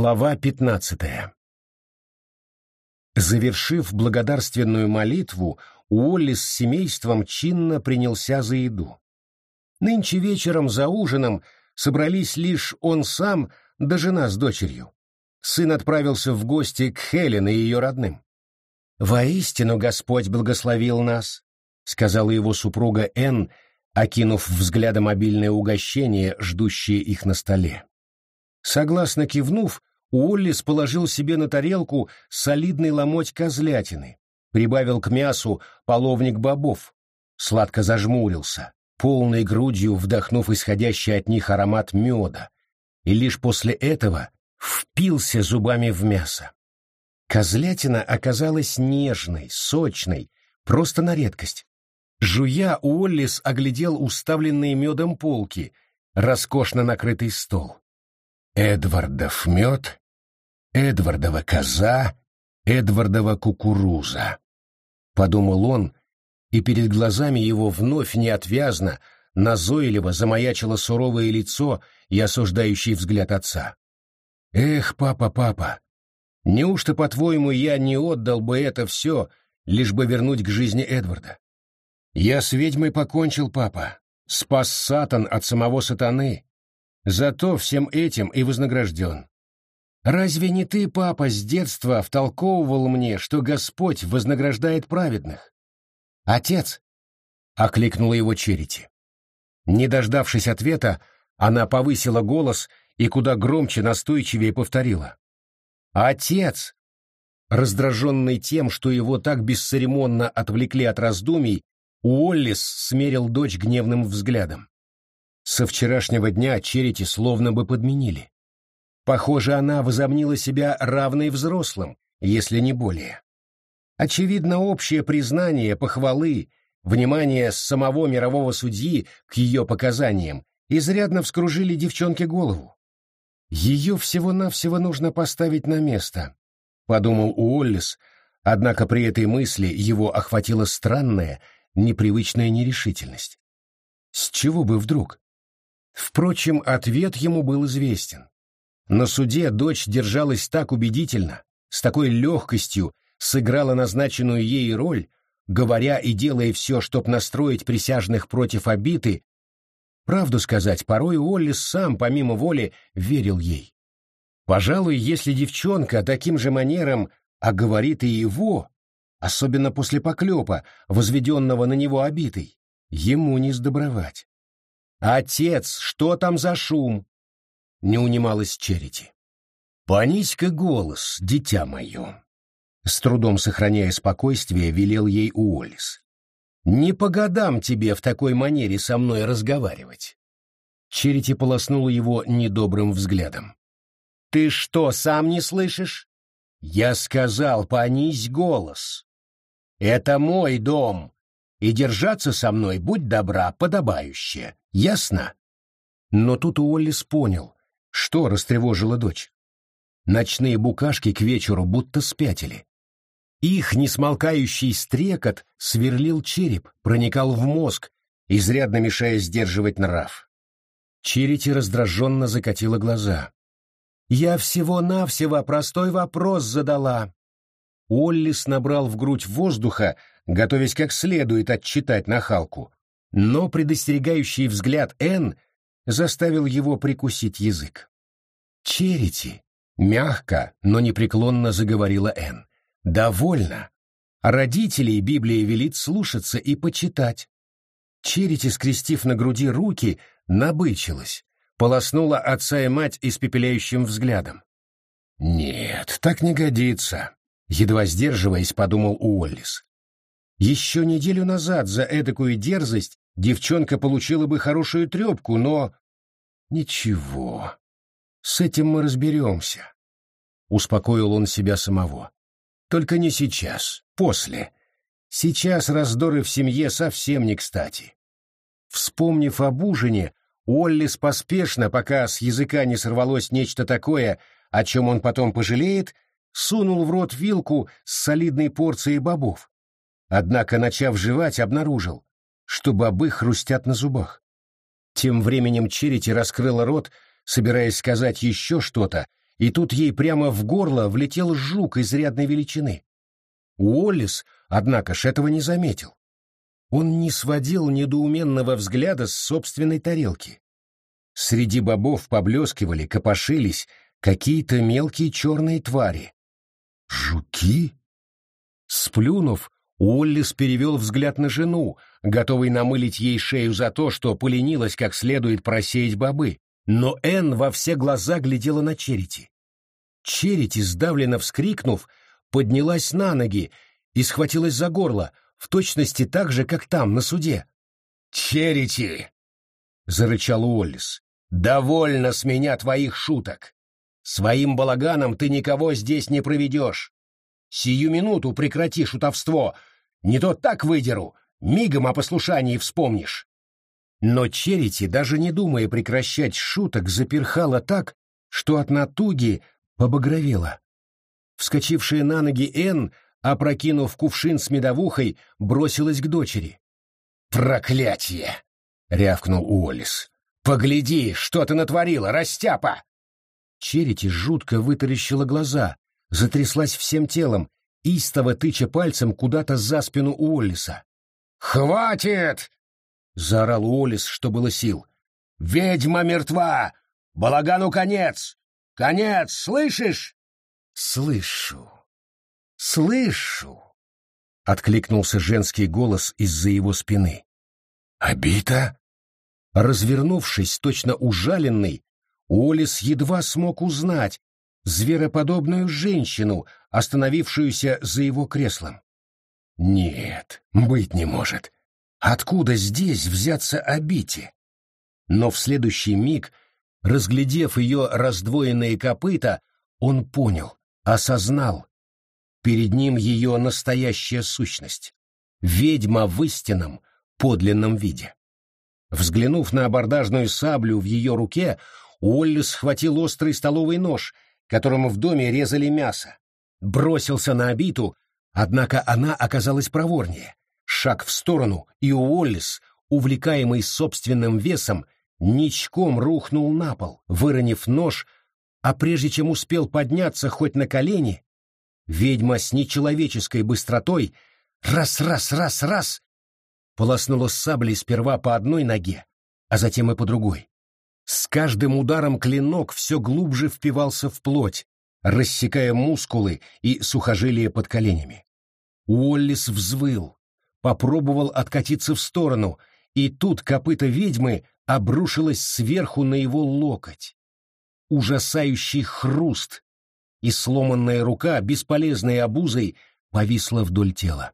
Глава пятнадцатая Завершив благодарственную молитву, Уолли с семейством чинно принялся за еду. Нынче вечером за ужином собрались лишь он сам да жена с дочерью. Сын отправился в гости к Хелен и ее родным. «Воистину Господь благословил нас», — сказала его супруга Энн, окинув взглядом обильное угощение, ждущее их на столе. Согласно кивнув, Уоллис положил себе на тарелку солидный ломоть козлятины, прибавил к мясу половник бобов, сладко зажмурился, полной грудью вдохнув исходящий от них аромат меда, и лишь после этого впился зубами в мясо. Козлятина оказалась нежной, сочной, просто на редкость. Жуя, Уоллис оглядел уставленные медом полки, роскошно накрытый стол. Эдвардов мед, Эдвардова коза, Эдвардова кукуруза. Подумал он, и перед глазами его вновь неотвязно, назойливо замаячило суровое лицо и осуждающий взгляд отца. «Эх, папа, папа, неужто, по-твоему, я не отдал бы это все, лишь бы вернуть к жизни Эдварда? Я с ведьмой покончил, папа, спас Сатан от самого сатаны, Зато всем этим и вознагражден. Разве не ты, папа, с детства втолковывал мне, что Господь вознаграждает праведных? Отец! — окликнула его Черити. Не дождавшись ответа, она повысила голос и куда громче настойчивее повторила. «Отец!» Раздраженный тем, что его так бесцеремонно отвлекли от раздумий, Уоллис смерил дочь гневным взглядом. Со вчерашнего дня Черити словно бы подменили. Похоже, она возомнила себя равной взрослым, если не более. Очевидно, общее признание, похвалы, внимание самого мирового судьи к ее показаниям изрядно вскружили девчонке голову. Ее всего-навсего нужно поставить на место, — подумал Уоллес, однако при этой мысли его охватила странная, непривычная нерешительность. С чего бы вдруг? Впрочем, ответ ему был известен. На суде дочь держалась так убедительно, с такой легкостью сыграла назначенную ей роль, говоря и делая все, чтоб настроить присяжных против обиты, правду сказать, порой Уоллес сам, помимо воли, верил ей. Пожалуй, если девчонка таким же манером оговорит и его, особенно после поклепа, возведенного на него обитой, ему не сдобровать. «Отец, что там за шум?» — не унималась Черити. «Понизь-ка голос, дитя мое!» С трудом сохраняя спокойствие, велел ей Уоллес. «Не по годам тебе в такой манере со мной разговаривать!» Черити полоснула его недобрым взглядом. «Ты что, сам не слышишь?» «Я сказал, понизь голос!» «Это мой дом, и держаться со мной, будь добра, подобающе. Ясно? Но тут Уоллес понял, что растревожило дочь. Ночные букашки к вечеру будто спятили. Их несмолкающий стрекот сверлил череп, проникал в мозг, изрядно мешая сдерживать нрав. Черити раздраженно закатила глаза. «Я всего-навсего простой вопрос задала». Оллис набрал в грудь воздуха, готовясь как следует отчитать нахалку, но предостерегающий взгляд Н заставил его прикусить язык. «Черити!» — мягко, но непреклонно заговорила Н. «Довольно. Родителей Библия велит слушаться и почитать». Черити, скрестив на груди руки, набычилась, полоснула отца и мать испепеляющим взглядом. «Нет, так не годится», — едва сдерживаясь, подумал Уоллис. Еще неделю назад за эдакую дерзость девчонка получила бы хорошую трепку, но... Ничего, с этим мы разберемся. Успокоил он себя самого. Только не сейчас, после. Сейчас раздоры в семье совсем не кстати. Вспомнив об ужине, Уоллис поспешно, пока с языка не сорвалось нечто такое, о чем он потом пожалеет, сунул в рот вилку с солидной порцией бобов. Однако, начав жевать, обнаружил, что бобы хрустят на зубах. Тем временем Черити раскрыла рот, собираясь сказать еще что-то, и тут ей прямо в горло влетел жук изрядной величины. Уоллес, однако ж, этого не заметил. Он не сводил недоуменного взгляда с собственной тарелки. Среди бобов поблескивали, копошились какие-то мелкие черные твари. «Жуки?» Сплюнув, Уоллес перевел взгляд на жену, готовый намылить ей шею за то, что поленилась как следует просеять бобы. Но Энн во все глаза глядела на Черити. Черити, сдавленно вскрикнув, поднялась на ноги и схватилась за горло, в точности так же, как там, на суде. «Черити!» — зарычал Уоллес. «Довольно с меня твоих шуток! Своим балаганом ты никого здесь не проведешь! Сию минуту прекрати шутовство! Не то так выдеру, мигом о послушании вспомнишь!» Но Черити, даже не думая прекращать шуток, заперхала так, что от натуги побагровела. Вскочившая на ноги Энн, опрокинув кувшин с медовухой, бросилась к дочери. «Проклятье!» — рявкнул Уоллес. «Погляди, что ты натворила, растяпа!» Черити жутко вытаращила глаза, затряслась всем телом, истово тыча пальцем куда-то за спину Уоллеса. «Хватит!» — заорал Уоллес, что было сил. «Ведьма мертва! Балагану конец! Конец, слышишь?» «Слышу! Слышу!» — откликнулся женский голос из-за его спины. «Обита?» Развернувшись, точно ужаленный, Уоллес едва смог узнать звероподобную женщину, остановившуюся за его креслом. Нет, быть не может. Откуда здесь взяться обите? Но в следующий миг, разглядев ее раздвоенные копыта, он понял, осознал. Перед ним ее настоящая сущность. Ведьма в истинном, подлинном виде. Взглянув на абордажную саблю в ее руке, Уолли схватил острый столовый нож, которым в доме резали мясо. Бросился на обиту, однако она оказалась проворнее. Шаг в сторону, и Уоллес, увлекаемый собственным весом, ничком рухнул на пол, выронив нож, а прежде чем успел подняться хоть на колени, ведьма с нечеловеческой быстротой раз-раз-раз-раз полоснула саблей сперва по одной ноге, а затем и по другой. С каждым ударом клинок все глубже впивался в плоть, рассекая мускулы и сухожилия под коленями. Уоллис взвыл, попробовал откатиться в сторону, и тут копыта ведьмы обрушилось сверху на его локоть. Ужасающий хруст, и сломанная рука, бесполезной обузой, повисла вдоль тела.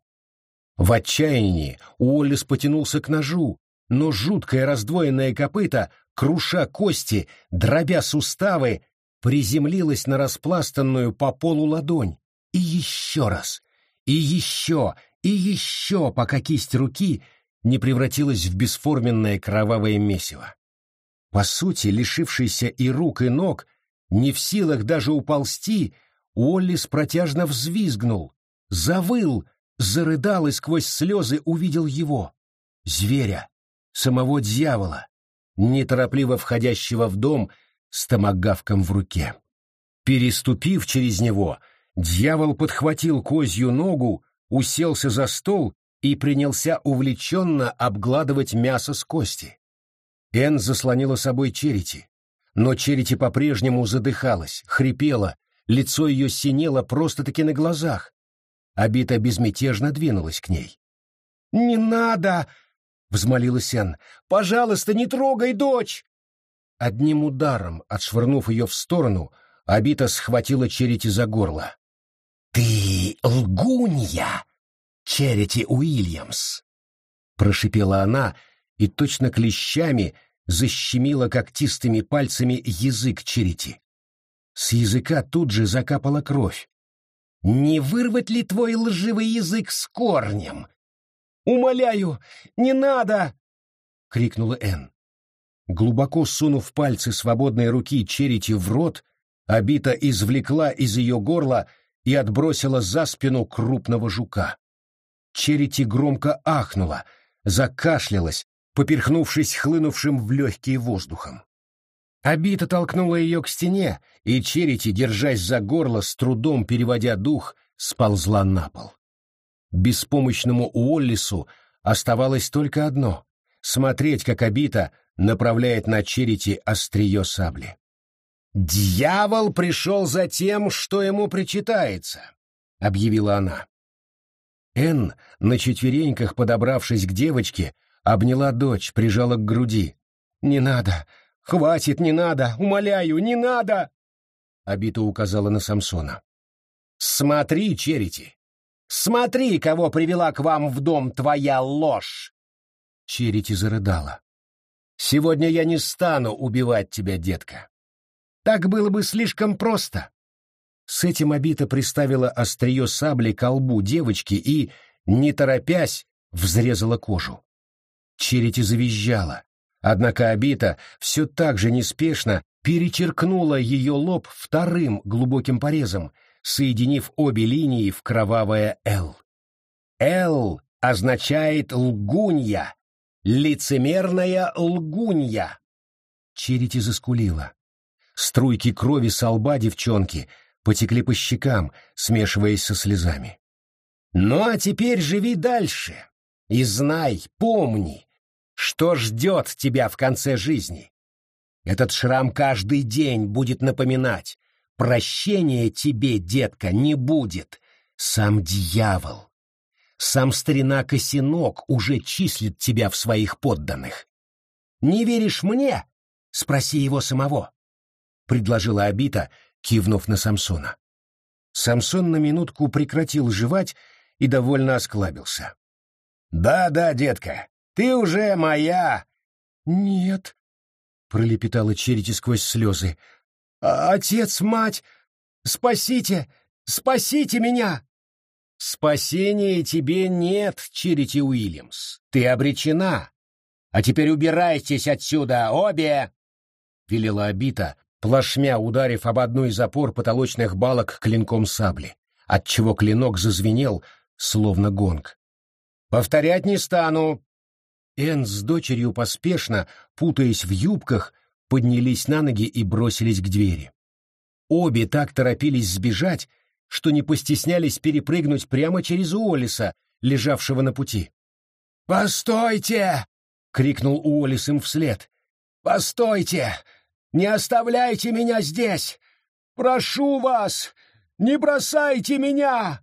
В отчаянии Уоллес потянулся к ножу, но жуткое раздвоенное копыто, круша кости, дробя суставы, приземлилось на распластанную по полу ладонь. И еще раз, и еще, и еще, пока кисть руки не превратилась в бесформенное кровавое месиво. По сути, лишившийся и рук, и ног, не в силах даже уползти, Уоллес протяжно взвизгнул, завыл, зарыдал и сквозь слезы увидел его, зверя, самого дьявола, неторопливо входящего в дом с томагавком в руке. Переступив через него, дьявол подхватил козью ногу, уселся за стол и принялся увлеченно обгладывать мясо с кости. Эн заслонила собой Черити, но Черити по-прежнему задыхалась, хрипела, лицо ее синело просто-таки на глазах, Абита безмятежно двинулась к ней. «Не надо!» — взмолилась Энн. «Пожалуйста, не трогай дочь!» Одним ударом, отшвырнув ее в сторону, Абита схватила Черити за горло. «Ты лгунья, Черити Уильямс!» Прошипела она и точно клещами защемила когтистыми пальцами язык Черити. С языка тут же закапала кровь, не вырвать ли твой лживый язык с корнем? «Умоляю, не надо!» — крикнула Энн. Глубоко сунув пальцы свободной руки Черити в рот, Абита извлекла из ее горла и отбросила за спину крупного жука. Черити громко ахнула, закашлялась, поперхнувшись хлынувшим в легкие воздухом. Обита толкнула ее к стене, и Черити, держась за горло, с трудом переводя дух, сползла на пол. Беспомощному Уоллису оставалось только одно — смотреть, как Обита направляет на Черити острие сабли. «Дьявол пришел за тем, что ему причитается», — объявила она. Энн, на четвереньках подобравшись к девочке, обняла дочь, прижала к груди. «Не надо! Хватит, не надо! Умоляю, не надо!» Абита указала на Самсона. «Смотри, Черити! Смотри, кого привела к вам в дом твоя ложь!» Черити зарыдала. «Сегодня я не стану убивать тебя, детка. Так было бы слишком просто». С этим Абита приставила острие сабли к лбу девочки и, не торопясь, взрезала кожу. Черити завизжала, однако Абита все так же неспешно перечеркнула ее лоб вторым глубоким порезом, соединив обе линии в кровавое «Л». «Л» означает «лгунья», «лицемерная лгунья». Черити заскулила. Струйки крови со лба девчонки потекли по щекам, смешиваясь со слезами. «Ну а теперь живи дальше и знай, помни, что ждет тебя в конце жизни. Этот шрам каждый день будет напоминать, прощения тебе, детка, не будет. Сам дьявол, сам старина Косинок уже числит тебя в своих подданных. Не веришь мне? Спроси его самого, — предложила Абита, кивнув на Самсона. Самсон на минутку прекратил жевать и довольно осклабился. «Да-да, детка, ты уже моя!» «Нет», — пролепетала Черити сквозь слезы. «А «Отец, мать, спасите, спасите меня!» «Спасения тебе нет, Черити Уильямс, ты обречена. А теперь убирайтесь отсюда, обе!» — велела Абита, плашмя ударив об одну из опор потолочных балок клинком сабли, отчего клинок зазвенел, словно гонг. Повторять не стану. Энн с дочерью поспешно, путаясь в юбках, поднялись на ноги и бросились к двери. Обе так торопились сбежать, что не постеснялись перепрыгнуть прямо через Уоллиса, лежавшего на пути. «Постойте!» — крикнул Уоллис им вслед. «Постойте! Не оставляйте меня здесь! Прошу вас! Не бросайте меня!»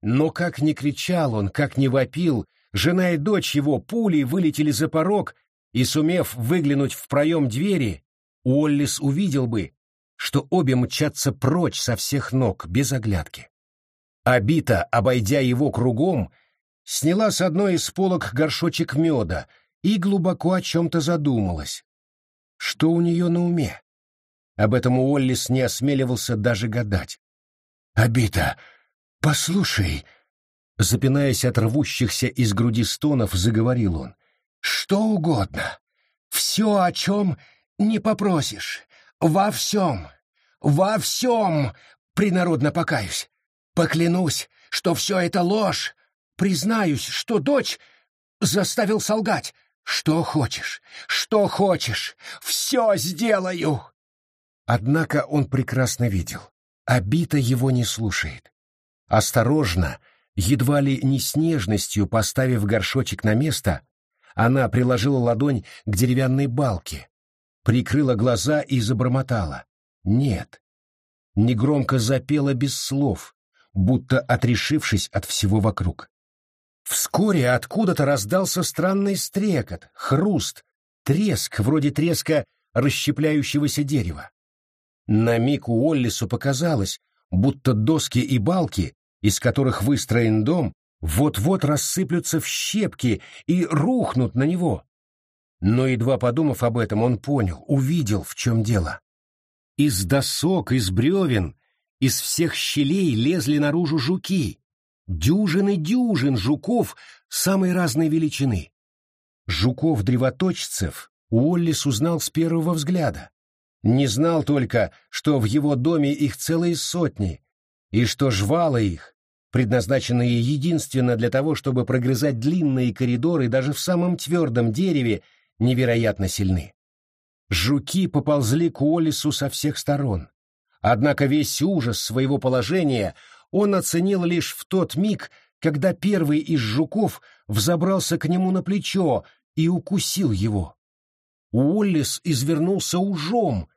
Но как ни кричал он, как ни вопил, жена и дочь его пулей вылетели за порог, и, сумев выглянуть в проем двери, Уоллис увидел бы, что обе мчатся прочь со всех ног, без оглядки. Абита, обойдя его кругом, сняла с одной из полок горшочек меда и глубоко о чем-то задумалась. Что у нее на уме? Об этом Уоллис не осмеливался даже гадать. «Абита, «Послушай», — запинаясь от рвущихся из груди стонов, заговорил он, — «что угодно, все, о чем не попросишь, во всем, во всем принародно покаюсь. Поклянусь, что все это ложь, признаюсь, что дочь заставил солгать. Что хочешь, что хочешь, все сделаю». Однако он прекрасно видел. Обита его не слушает. Осторожно, едва ли не с нежностью поставив горшочек на место, она приложила ладонь к деревянной балке, прикрыла глаза и забормотала. «Нет». Негромко запела без слов, будто отрешившись от всего вокруг. Вскоре откуда-то раздался странный стрекот, хруст, треск, вроде треска расщепляющегося дерева. На миг у Оллису показалось, будто доски и балки из которых выстроен дом, вот-вот рассыплются в щепки и рухнут на него. Но, едва подумав об этом, он понял, увидел, в чем дело. Из досок, из бревен, из всех щелей лезли наружу жуки. Дюжины дюжин жуков самой разной величины. Жуков-древоточцев Уоллис узнал с первого взгляда. Не знал только, что в его доме их целые сотни, и что жвала их, предназначенные единственно для того, чтобы прогрызать длинные коридоры даже в самом твердом дереве, невероятно сильны. Жуки поползли к Уоллесу со всех сторон. Однако весь ужас своего положения он оценил лишь в тот миг, когда первый из жуков взобрался к нему на плечо и укусил его. Уоллес извернулся ужом,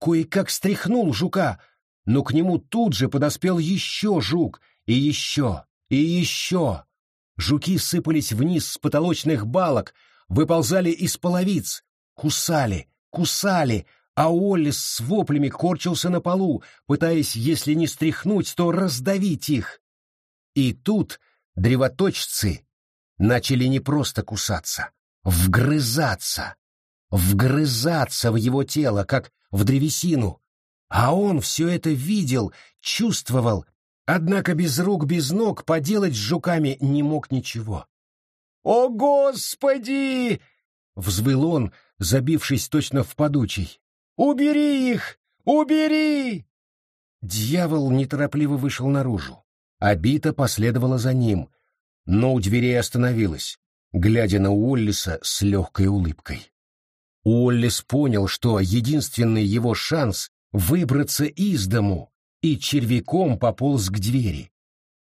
кое-как стряхнул жука, но к нему тут же подоспел еще жук, и еще, и еще. Жуки сыпались вниз с потолочных балок, выползали из половиц, кусали, кусали, а Уоллес с воплями корчился на полу, пытаясь, если не стряхнуть, то раздавить их. И тут древоточцы начали не просто кусаться, вгрызаться, вгрызаться в его тело, как в древесину. А он все это видел, чувствовал, однако без рук, без ног поделать с жуками не мог ничего. «О, Господи!» — взвыл он, забившись точно в подучий. «Убери их! Убери!» Дьявол неторопливо вышел наружу. Абита последовала за ним, но у дверей остановилась, глядя на Уоллиса с легкой улыбкой. Уоллис понял, что единственный его шанс — выбраться из дому, и червяком пополз к двери.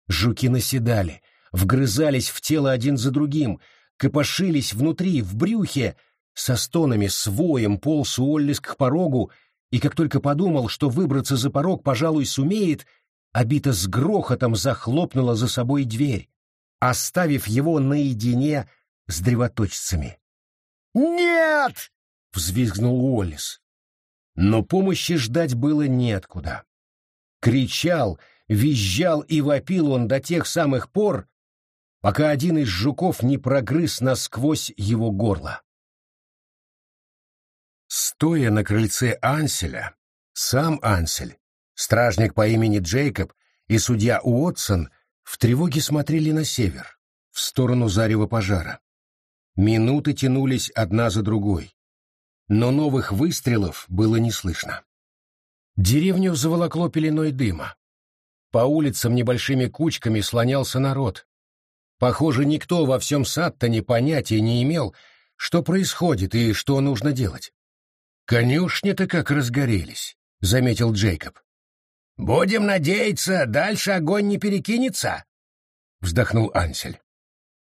Жуки наседали, вгрызались в тело один за другим, копошились внутри, в брюхе, со стонами, с воем полз Уоллис к порогу, и как только подумал, что выбраться за порог, пожалуй, сумеет, Обита с грохотом захлопнула за собой дверь, оставив его наедине с древоточцами. «Нет!» — взвизгнул Уоллес. Но помощи ждать было неоткуда. Кричал, визжал и вопил он до тех самых пор, пока один из жуков не прогрыз насквозь его горло. Стоя на крыльце Анселя, сам Ансель, стражник по имени Джейкоб и судья Уотсон в тревоге смотрели на север, в сторону зарева пожара. Минуты тянулись одна за другой, но новых выстрелов было не слышно. Деревню заволокло пеленой дыма. По улицам небольшими кучками слонялся народ. Похоже, никто во всем Саттоне понятия не имел, что происходит и что нужно делать. «Конюшни-то как разгорелись», — заметил Джейкоб. «Будем надеяться, дальше огонь не перекинется», — вздохнул Ансель.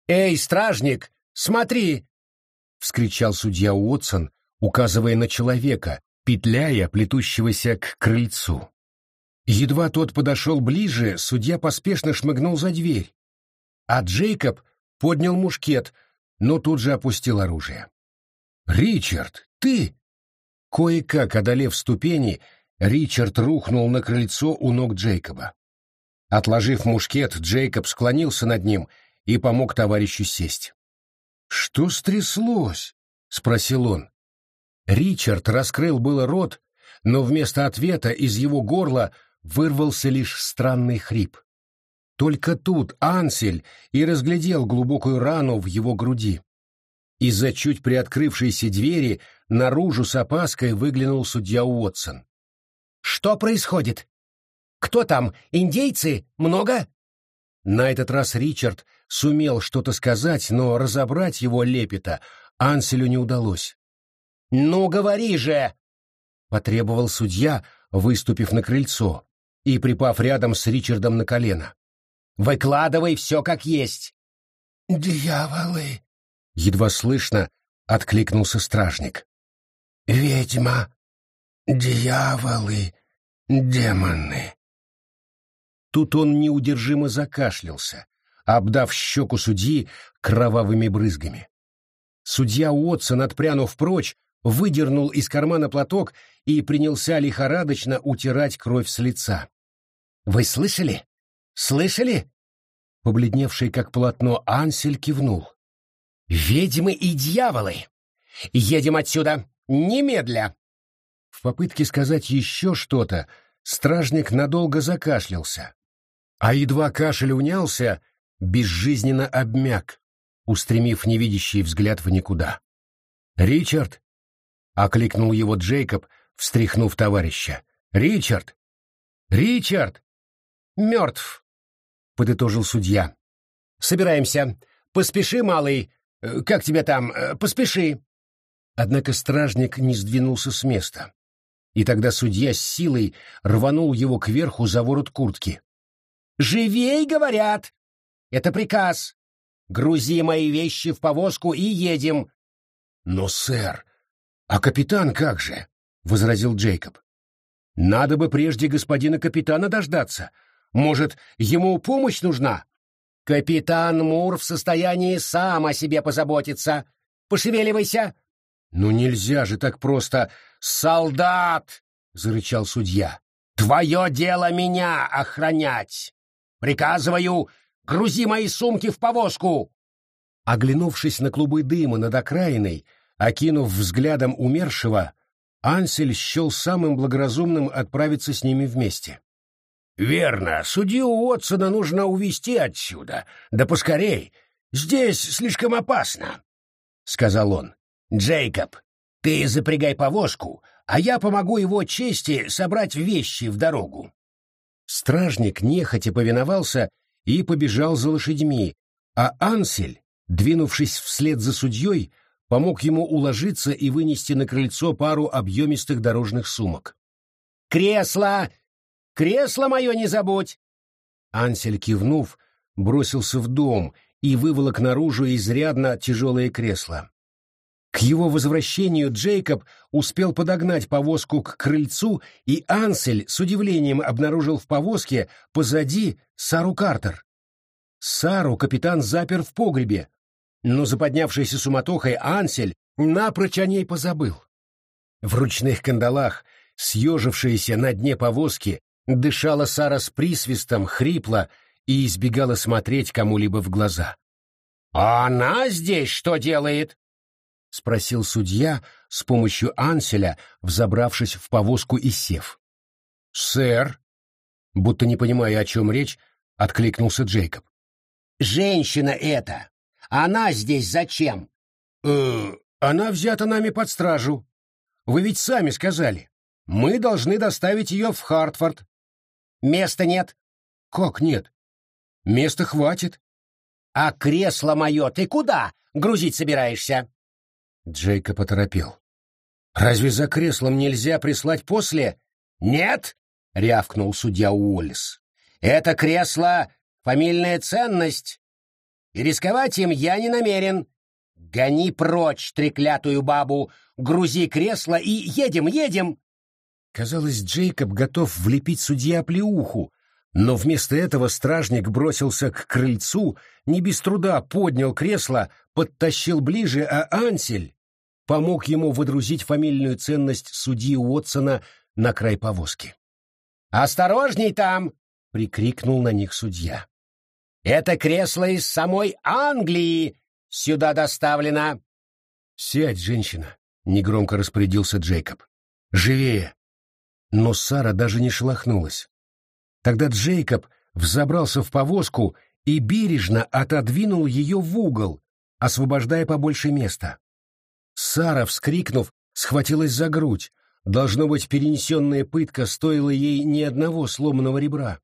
«Эй, стражник, смотри!» — вскричал судья Уотсон, указывая на человека, петляя, плетущегося к крыльцу. Едва тот подошел ближе, судья поспешно шмыгнул за дверь, а Джейкоб поднял мушкет, но тут же опустил оружие. «Ричард, ты!» Кое-как одолев ступени, Ричард рухнул на крыльцо у ног Джейкоба. Отложив мушкет, Джейкоб склонился над ним и помог товарищу сесть. «Что стряслось?» — спросил он. Ричард раскрыл было рот, но вместо ответа из его горла вырвался лишь странный хрип. Только тут Ансель и разглядел глубокую рану в его груди. Из-за чуть приоткрывшейся двери наружу с опаской выглянул судья Уотсон. «Что происходит? Кто там? Индейцы? Много?» На этот раз Ричард сумел что-то сказать, но разобрать его лепета Анселю не удалось. «Ну, говори же!» — потребовал судья, выступив на крыльцо и припав рядом с Ричардом на колено. «Выкладывай все как есть!» «Дьяволы!» — едва слышно откликнулся стражник. «Ведьма, дьяволы, демоны». Тут он неудержимо закашлялся, обдав щеку судьи кровавыми брызгами. Судья Уотсон, отпрянув прочь, выдернул из кармана платок и принялся лихорадочно утирать кровь с лица. «Вы слышали? Слышали?» Побледневший как полотно Ансель кивнул. «Ведьмы и дьяволы! Едем отсюда! Немедля!» В попытке сказать еще что-то стражник надолго закашлялся, а едва кашель унялся, безжизненно обмяк, устремив невидящий взгляд в никуда. «Ричард!» — окликнул его Джейкоб, встряхнув товарища. «Ричард! Ричард!» «Мертв!» — подытожил судья. «Собираемся. Поспеши, малый, Э, как тебя там? Э, поспеши!» Однако стражник не сдвинулся с места. И тогда судья с силой рванул его кверху за ворот куртки. «Живей, говорят! Это приказ! Грузи мои вещи в повозку и едем!» «Но, сэр, а капитан как же?» — возразил Джейкоб. «Надо бы прежде господина капитана дождаться. Может, ему помощь нужна?» «Капитан Мур в состоянии сам о себе позаботиться. Пошевеливайся!» «Ну нельзя же так просто!» «Солдат!» — зарычал судья. «Твое дело меня охранять! Приказываю, грузи мои сумки в повозку!» Оглянувшись на клубы дыма над окраиной, окинув взглядом умершего, Ансель счел самым благоразумным отправиться с ними вместе. «Верно, судью Уотсона нужно увезти отсюда, да поскорей. Здесь слишком опасно», — сказал он. «Джейкоб, ты запрягай повозку, а я помогу его чести собрать вещи в дорогу». Стражник нехотя повиновался и побежал за лошадьми, а Ансель, двинувшись вслед за судьей, помог ему уложиться и вынести на крыльцо пару объемистых дорожных сумок. «Кресло! Кресло мое не забудь!» Ансель, кивнув, бросился в дом и выволок наружу изрядно тяжелое кресло. К его возвращению Джейкоб успел подогнать повозку к крыльцу, и Ансель с удивлением обнаружил в повозке позади Сару Картер. Сару капитан запер в погребе, но за поднявшейся суматохой Ансель напрочь о ней позабыл. В ручных кандалах, съежившаяся на дне повозки, дышала Сара с присвистом, хрипло и избегала смотреть кому-либо в глаза. «А она здесь что делает?» — спросил судья с помощью Анселя, взобравшись в повозку и сев. «Сэр», будто не понимая, о чем речь, откликнулся Джейкоб. «Женщина эта! Она здесь зачем?» «Э, она взята нами под стражу. Вы ведь сами сказали. Мы должны доставить ее в Хартфорд». «Места нет». «Как нет? Места хватит». «А кресло мое ты куда грузить собираешься?» Джейкоб поторопил. «Разве за креслом нельзя прислать после?» «Нет!» — рявкнул судья Уоллес. «Это кресло — фамильная ценность, и рисковать им я не намерен. Гони прочь треклятую бабу, грузи кресло и едем, едем!» Казалось, Джейкоб готов влепить судье оплеуху, но вместо этого стражник бросился к крыльцу, не без труда поднял кресло, подтащил ближе, а Ансель помог ему выдрузить фамильную ценность судьи Уотсона на край повозки. «Осторожней там!» — прикрикнул на них судья. «Это кресло из самой Англии сюда доставлено!» «Сядь, женщина!» — негромко распорядился Джейкоб. «Живее!» Но Сара даже не шелохнулась. Тогда Джейкоб взобрался в повозку и бережно отодвинул ее в угол, освобождая побольше места. Сара, вскрикнув, схватилась за грудь. Должно быть, перенесенная пытка стоила ей ни одного сломанного ребра.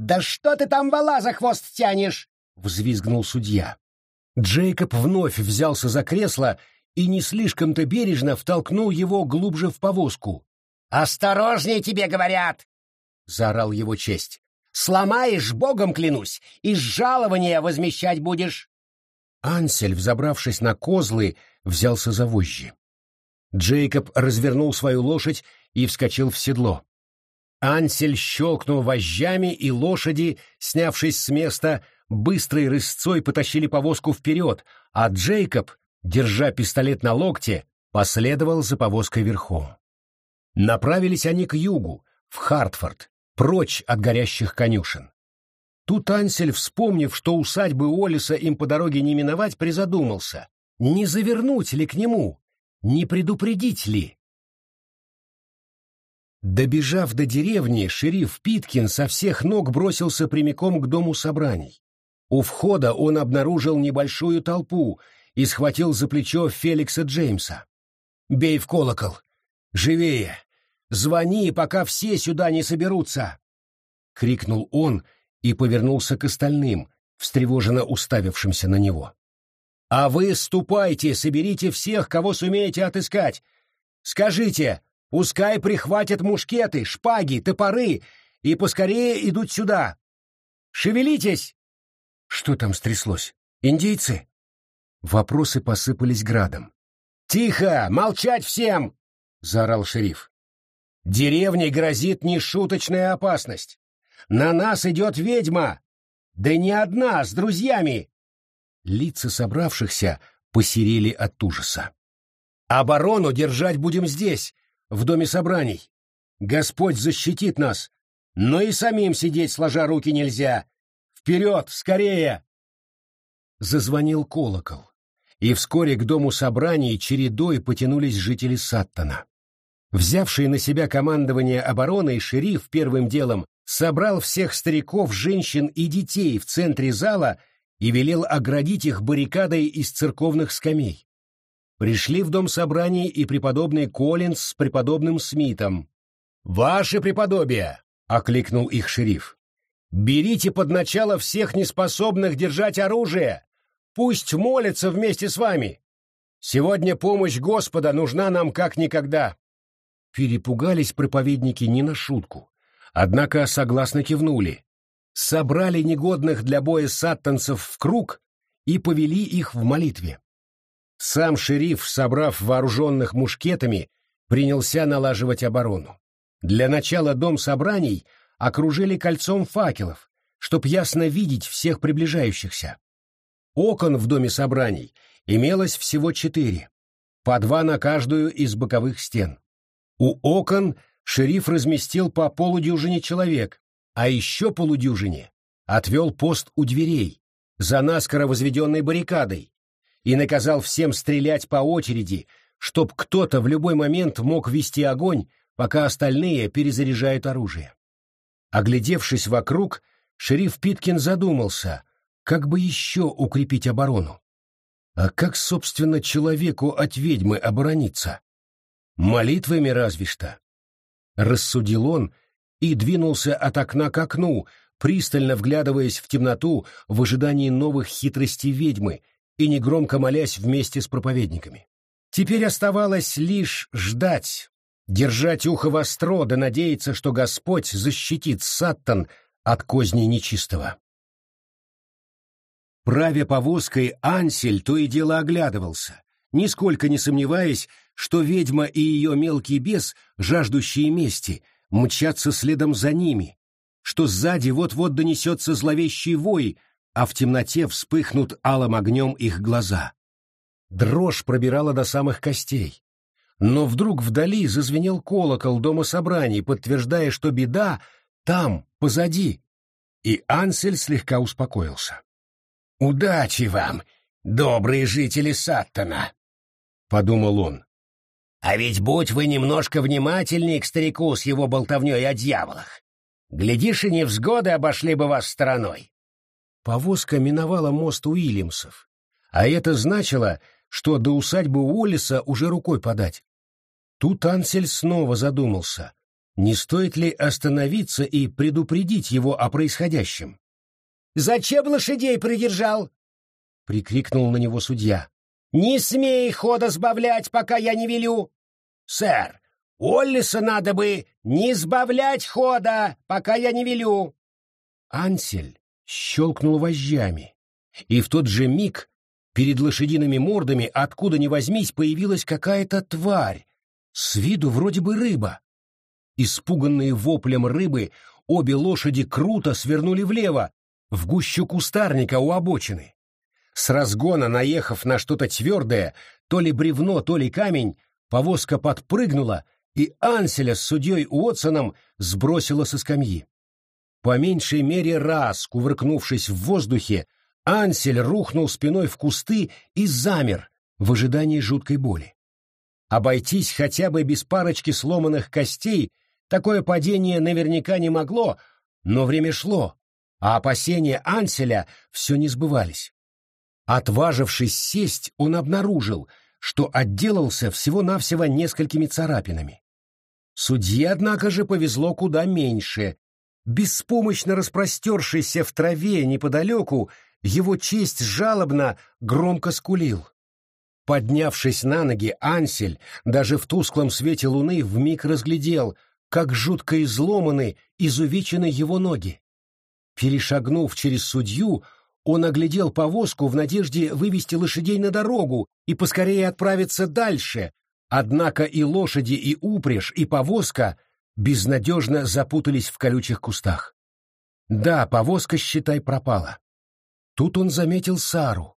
«Да что ты там вала за хвост тянешь?» — взвизгнул судья. Джейкоб вновь взялся за кресло и не слишком-то бережно втолкнул его глубже в повозку. «Осторожнее тебе говорят!» — заорал его честь. «Сломаешь, богом клянусь, и жалования возмещать будешь!» Ансель, взобравшись на козлы, взялся за вожжи. Джейкоб развернул свою лошадь и вскочил в седло. Ансель щелкнул вожжами, и лошади, снявшись с места, быстрой рысцой потащили повозку вперед, а Джейкоб, держа пистолет на локте, последовал за повозкой верхом. Направились они к югу, в Хартфорд, прочь от горящих конюшен. Тут Ансель, вспомнив, что усадьбы Олиса им по дороге не миновать, призадумался, не завернуть ли к нему, не предупредить ли. Добежав до деревни, шериф Питкин со всех ног бросился прямиком к дому собраний. У входа он обнаружил небольшую толпу и схватил за плечо Феликса Джеймса. «Бей в колокол! Живее! Звони, пока все сюда не соберутся!» — крикнул он и повернулся к остальным, встревоженно уставившимся на него. А вы ступайте, соберите всех, кого сумеете отыскать. Скажите, пускай прихватят мушкеты, шпаги, топоры и поскорее идут сюда. Шевелитесь!» Что там стряслось? Индийцы? Вопросы посыпались градом. «Тихо! Молчать всем!» — заорал шериф. «Деревне грозит нешуточная опасность. На нас идет ведьма! Да не одна, с друзьями!» Лица собравшихся посерели от ужаса. «Оборону держать будем здесь, в доме собраний. Господь защитит нас, но и самим сидеть сложа руки нельзя. Вперед, скорее!» Зазвонил колокол, и вскоре к дому собраний чередой потянулись жители Саттона. Взявший на себя командование обороной, шериф первым делом собрал всех стариков, женщин и детей в центре зала и велел оградить их баррикадой из церковных скамей. Пришли в дом собраний и преподобный Коллинз с преподобным Смитом. «Ваше преподобие!» — окликнул их шериф. «Берите под начало всех неспособных держать оружие! Пусть молятся вместе с вами! Сегодня помощь Господа нужна нам как никогда!» Перепугались проповедники не на шутку, однако согласно кивнули. Собрали негодных для боя саттанцев в круг и повели их в молитве. Сам шериф, собрав вооруженных мушкетами, принялся налаживать оборону. Для начала дом собраний — окружили кольцом факелов, чтоб ясно видеть всех приближающихся. Окон в доме собраний имелось всего четыре, по два на каждую из боковых стен. У окон шериф разместил по полудюжине человек, а еще полудюжине отвел пост у дверей, за наскоро возведенной баррикадой, и наказал всем стрелять по очереди, чтоб кто-то в любой момент мог вести огонь, пока остальные перезаряжают оружие. Оглядевшись вокруг, шериф Питкин задумался, как бы еще укрепить оборону. А как, собственно, человеку от ведьмы оборониться? Молитвами разве что. Рассудил он и двинулся от окна к окну, пристально вглядываясь в темноту в ожидании новых хитростей ведьмы и негромко молясь вместе с проповедниками. Теперь оставалось лишь ждать, держать ухо востро да надеяться, что Господь защитит Саттан от козней нечистого. Правя повозкой, Ансель то и дело оглядывался, нисколько не сомневаясь, что ведьма и ее мелкий бес, жаждущие мести, мчатся следом за ними, что сзади вот-вот донесется зловещий вой, а в темноте вспыхнут алым огнем их глаза. Дрожь пробирала до самых костей. Но вдруг вдали зазвенел колокол дома собраний, подтверждая, что беда там, позади. И Ансель слегка успокоился. «Удачи вам, добрые жители Саттона!» — подумал он. «А ведь будь вы немножко внимательнее к старику с его болтовней о дьяволах. Глядишь, и невзгоды обошли бы вас стороной». Повозка миновала мост Уильямсов, а это значило, что до усадьбы Уоллеса уже рукой подать. Тут Ансель снова задумался, не стоит ли остановиться и предупредить его о происходящем. «Зачем лошадей придержал?» — прикрикнул на него судья. «Не смей хода сбавлять, пока я не велю!» «Сэр, Оллиса надо бы не сбавлять хода, пока я не велю!» Ансель щелкнул вожжами, и в тот же миг перед лошадиными мордами, откуда ни возьмись, появилась какая-то тварь, с виду вроде бы рыба. Испуганные воплем рыбы, обе лошади круто свернули влево, в гущу кустарника у обочины. С разгона, наехав на что-то твердое, то ли бревно, то ли камень, повозка подпрыгнула, и Анселя с судьей Уотсоном сбросила со скамьи. По меньшей мере раз, кувыркнувшись в воздухе, Ансель рухнул спиной в кусты и замер в ожидании жуткой боли. Обойтись хотя бы без парочки сломанных костей такое падение наверняка не могло, но время шло, а опасения Анселя все не сбывались. Отважившись сесть, он обнаружил, что отделался всего-навсего несколькими царапинами. Судье, однако же, повезло куда меньше. Беспомощно распростершийся в траве неподалеку, его честь жалобно громко скулил. Поднявшись на ноги, Ансель даже в тусклом свете луны вмиг разглядел, как жутко изломаны, изувечены его ноги. Перешагнув через судью, он оглядел повозку в надежде вывести лошадей на дорогу и поскорее отправиться дальше, однако и лошади, и упряжь, и повозка безнадежно запутались в колючих кустах. Да, повозка, считай, пропала. Тут он заметил Сару.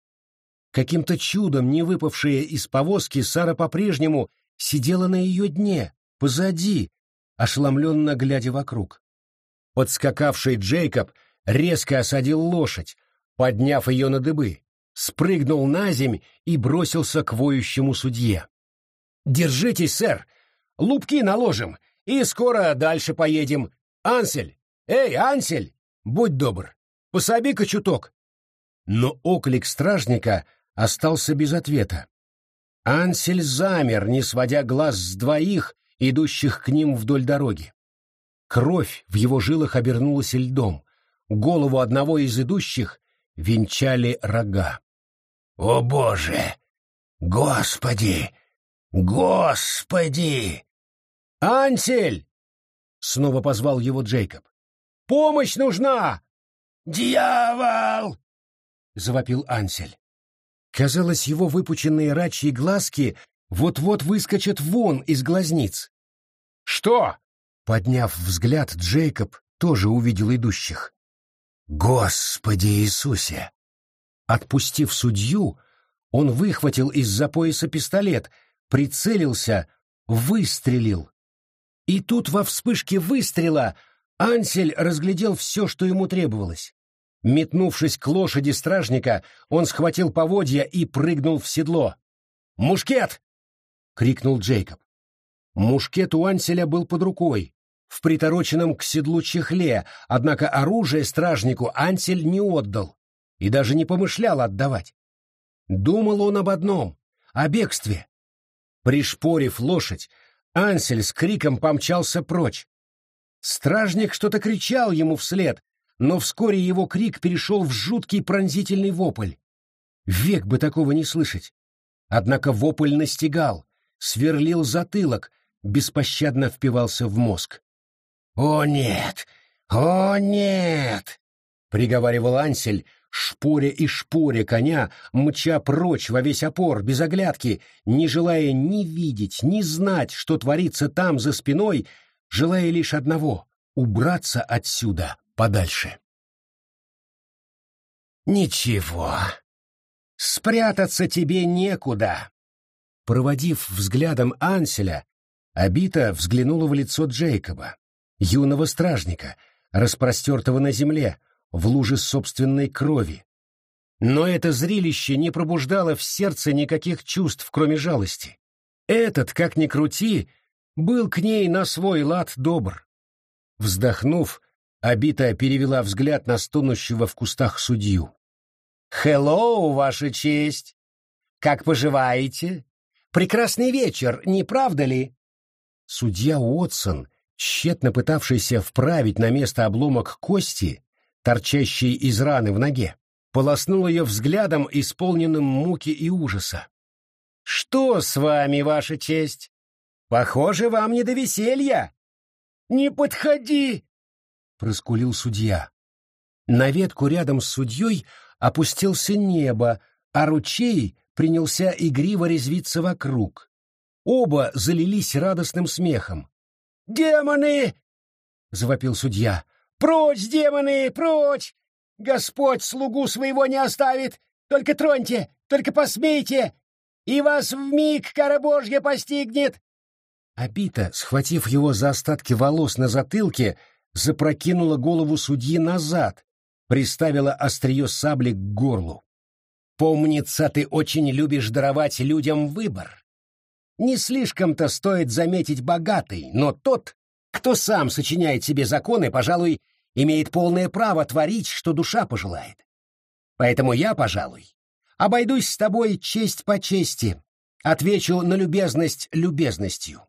Каким-то чудом, не выпавшая из повозки, Сара по-прежнему сидела на ее дне, позади, ошеломленно глядя вокруг. Подскакавший Джейкоб резко осадил лошадь, подняв ее на дыбы, спрыгнул на земь и бросился к воющему судье. «Держитесь, сэр! Лупки наложим, и скоро дальше поедем. Ансель! Эй, Ансель! Будь добр, пособи-ка чуток!» Но оклик стражника остался без ответа. Ансель замер, не сводя глаз с двоих, идущих к ним вдоль дороги. Кровь в его жилах обернулась льдом. Голову одного из идущих венчали рога. «О, Боже! Господи! Господи!» «Ансель!» — снова позвал его Джейкоб. «Помощь нужна!» «Дьявол!» — завопил Ансель. Казалось, его выпученные рачьи глазки вот-вот выскочат вон из глазниц. «Что?» — подняв взгляд, Джейкоб тоже увидел идущих. «Господи Иисусе!» Отпустив судью, он выхватил из-за пояса пистолет, прицелился, выстрелил. И тут во вспышке выстрела Ансель разглядел все, что ему требовалось. Метнувшись к лошади стражника, он схватил поводья и прыгнул в седло. «Мушкет!» — крикнул Джейкоб. Мушкет у Анселя был под рукой, в притороченном к седлу чехле, однако оружие стражнику Ансель не отдал и даже не помышлял отдавать. Думал он об одном — о бегстве. Пришпорив лошадь, Ансель с криком помчался прочь. Стражник что-то кричал ему вслед, но вскоре его крик перешел в жуткий пронзительный вопль. Век бы такого не слышать. Однако вопль настигал, сверлил затылок, беспощадно впивался в мозг. «О нет! О нет!» — приговаривал Ансель, шпоря и шпоря коня, мча прочь во весь опор, без оглядки, не желая ни видеть, ни знать, что творится там за спиной, желая лишь одного — убраться отсюда подальше. «Ничего, спрятаться тебе некуда!» Проводив взглядом Анселя, Абита взглянула в лицо Джейкоба, юного стражника, распростертого на земле, в луже собственной крови. Но это зрелище не пробуждало в сердце никаких чувств, кроме жалости. Этот, как ни крути, был к ней на свой лад добр. Вздохнув, Абита перевела взгляд на стонущего в кустах судью. «Хеллоу, Ваша честь! Как поживаете? Прекрасный вечер, не правда ли?» Судья Уотсон, тщетно пытавшийся вправить на место обломок кости, торчащий из раны в ноге, полоснул ее взглядом, исполненным муки и ужаса. «Что с вами, Ваша честь? Похоже, вам не до веселья!» «Не подходи!» проскулил судья. На ветку рядом с судьей опустился небо, а ручей принялся игриво резвиться вокруг. Оба залились радостным смехом. «Демоны!» — завопил судья. «Прочь, демоны, прочь! Господь слугу своего не оставит! Только троньте, только посмейте, и вас вмиг кара Божья постигнет!» Апита, схватив его за остатки волос на затылке, запрокинула голову судьи назад, приставила острие сабли к горлу. «Помнится, ты очень любишь даровать людям выбор. Не слишком-то стоит заметить богатый, но тот, кто сам сочиняет себе законы, пожалуй, имеет полное право творить, что душа пожелает. Поэтому я, пожалуй, обойдусь с тобой честь по чести, отвечу на любезность любезностью».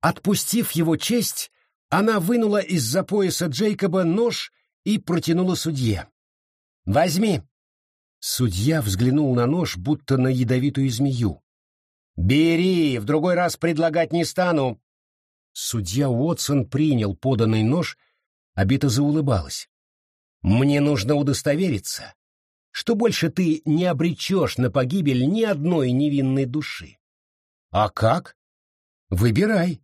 Отпустив его честь, она вынула из-за пояса Джейкоба нож и протянула судье. «Возьми. Судья взглянул на нож, будто на ядовитую змею. «Бери, в другой раз предлагать не стану». Судья Уотсон принял поданный нож, а Бита заулыбалась. «Мне нужно удостовериться, что больше ты не обречешь на погибель ни одной невинной души». «А как?» «Выбирай.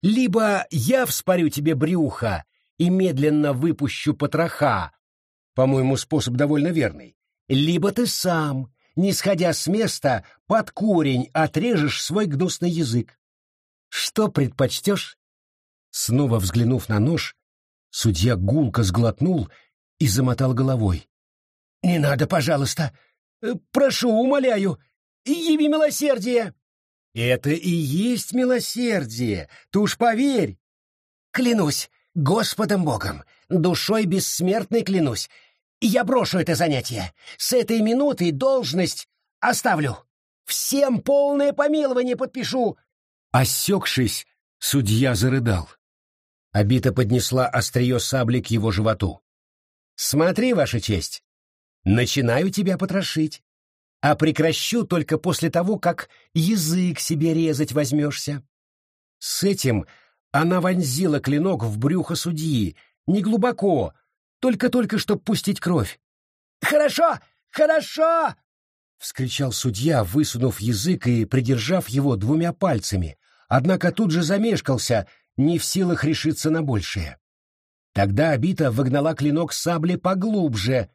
Либо я вспорю тебе брюхо и медленно выпущу потроха, по-моему, способ довольно верный, либо ты сам, не сходя с места, под корень отрежешь свой гнусный язык. Что предпочтешь? Снова взглянув на нож, судья гулко сглотнул и замотал головой. — Не надо, пожалуйста. Э, прошу, умоляю, яви милосердие. — Это и есть милосердие, ты уж поверь. — Клянусь, Господом Богом, душой бессмертной клянусь, я брошу это занятие. С этой минуты должность оставлю. Всем полное помилование подпишу. Осекшись, судья зарыдал. Обита поднесла острие сабли к его животу. «Смотри, Ваша честь, начинаю тебя потрошить, а прекращу только после того, как язык себе резать возьмешься». С этим она вонзила клинок в брюхо судьи, неглубоко, только-только, чтоб пустить кровь. «Хорошо! Хорошо!» — вскричал судья, высунув язык и придержав его двумя пальцами, однако тут же замешкался, не в силах решиться на большее. Тогда Абита выгнала клинок сабли поглубже.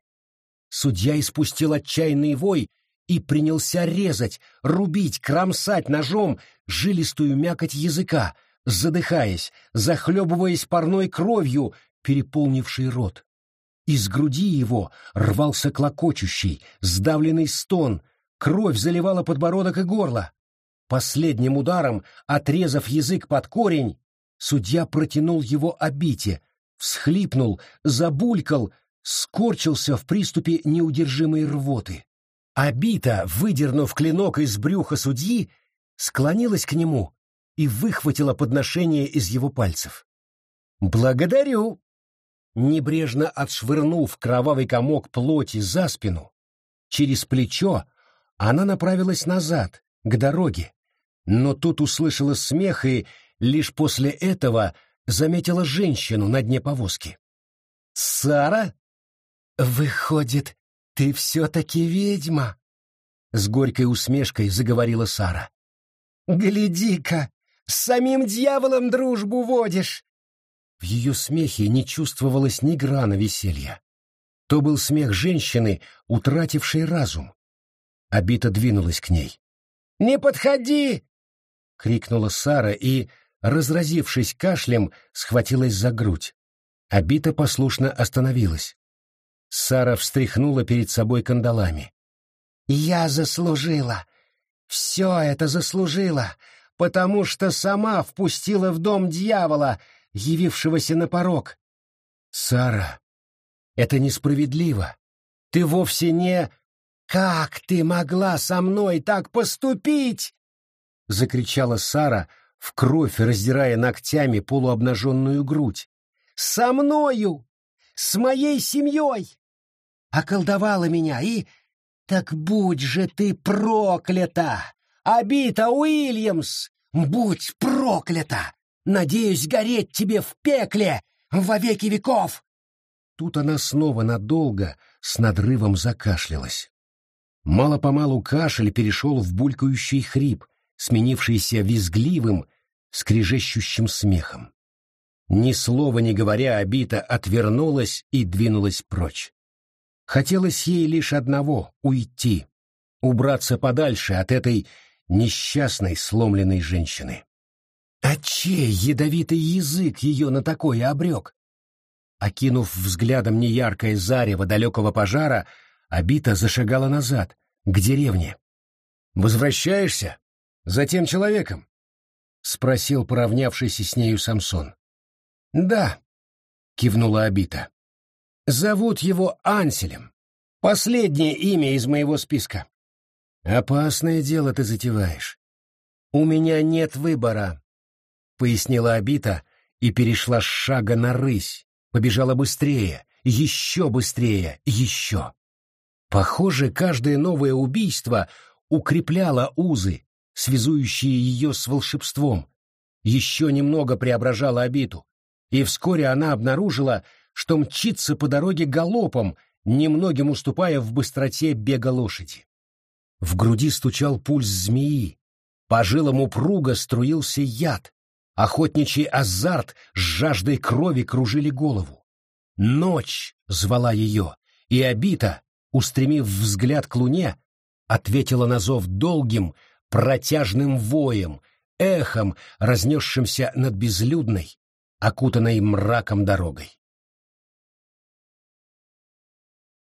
Судья испустил отчаянный вой и принялся резать, рубить, кромсать ножом жилистую мякоть языка, задыхаясь, захлебываясь парной кровью, переполнившей рот. Из груди его рвался клокочущий, сдавленный стон, кровь заливала подбородок и горло. Последним ударом, отрезав язык под корень, судья протянул его обите, всхлипнул, забулькал, скорчился в приступе неудержимой рвоты. Обита, выдернув клинок из брюха судьи, склонилась к нему и выхватила подношение из его пальцев. «Благодарю!» Небрежно отшвырнув кровавый комок плоти за спину, через плечо она направилась назад, к дороге, но тут услышала смех и лишь после этого заметила женщину на дне повозки. «Сара? Выходит, ты все-таки ведьма?» С горькой усмешкой заговорила Сара. «Гляди-ка, с самим дьяволом дружбу водишь! В ее смехе не чувствовалось ни грана веселья. То был смех женщины, утратившей разум. Абита двинулась к ней. «Не подходи!» — крикнула Сара и, разразившись кашлем, схватилась за грудь. Абита послушно остановилась. Сара встряхнула перед собой кандалами. «Я заслужила! Все это заслужила, потому что сама впустила в дом дьявола, явившегося на порог. Сара, это несправедливо. Ты вовсе не... Как ты могла со мной так поступить? Закричала Сара, в кровь раздирая ногтями полуобнаженную грудь. Со мною! С моей семьей! Околдовала меня и... Так будь же ты проклята! Обита Уильямс! Будь проклята! Надеюсь гореть тебе в пекле во веки веков!» Тут она снова надолго с надрывом закашлялась. Мало-помалу кашель перешел в булькающий хрип, сменившийся визгливым, скрежещущим смехом. Ни слова не говоря, Абита отвернулась и двинулась прочь. Хотелось ей лишь одного — уйти, убраться подальше от этой несчастной сломленной женщины. А чей ядовитый язык ее на такое обрек? Окинув взглядом неяркое зарево далекого пожара, Абита зашагала назад, к деревне. «Возвращаешься? За тем человеком?» — спросил поравнявшийся с нею Самсон. «Да», — кивнула Абита. «Зовут его Анселем. Последнее имя из моего списка». «Опасное дело ты затеваешь. У меня нет выбора», — пояснила Абита и перешла с шага на рысь, побежала быстрее, еще быстрее, еще. Похоже, каждое новое убийство укрепляло узы, связующие ее с волшебством, еще немного преображало обиду, и вскоре она обнаружила, что мчится по дороге галопом, немногим уступая в быстроте бега лошади. В груди стучал пульс змеи, по жилам упруга струился яд, охотничий азарт с жаждой крови кружили голову. Ночь звала ее, и обита, устремив взгляд к луне, ответила на зов долгим, протяжным воем, эхом, разнесшимся над безлюдной, окутанной мраком дорогой.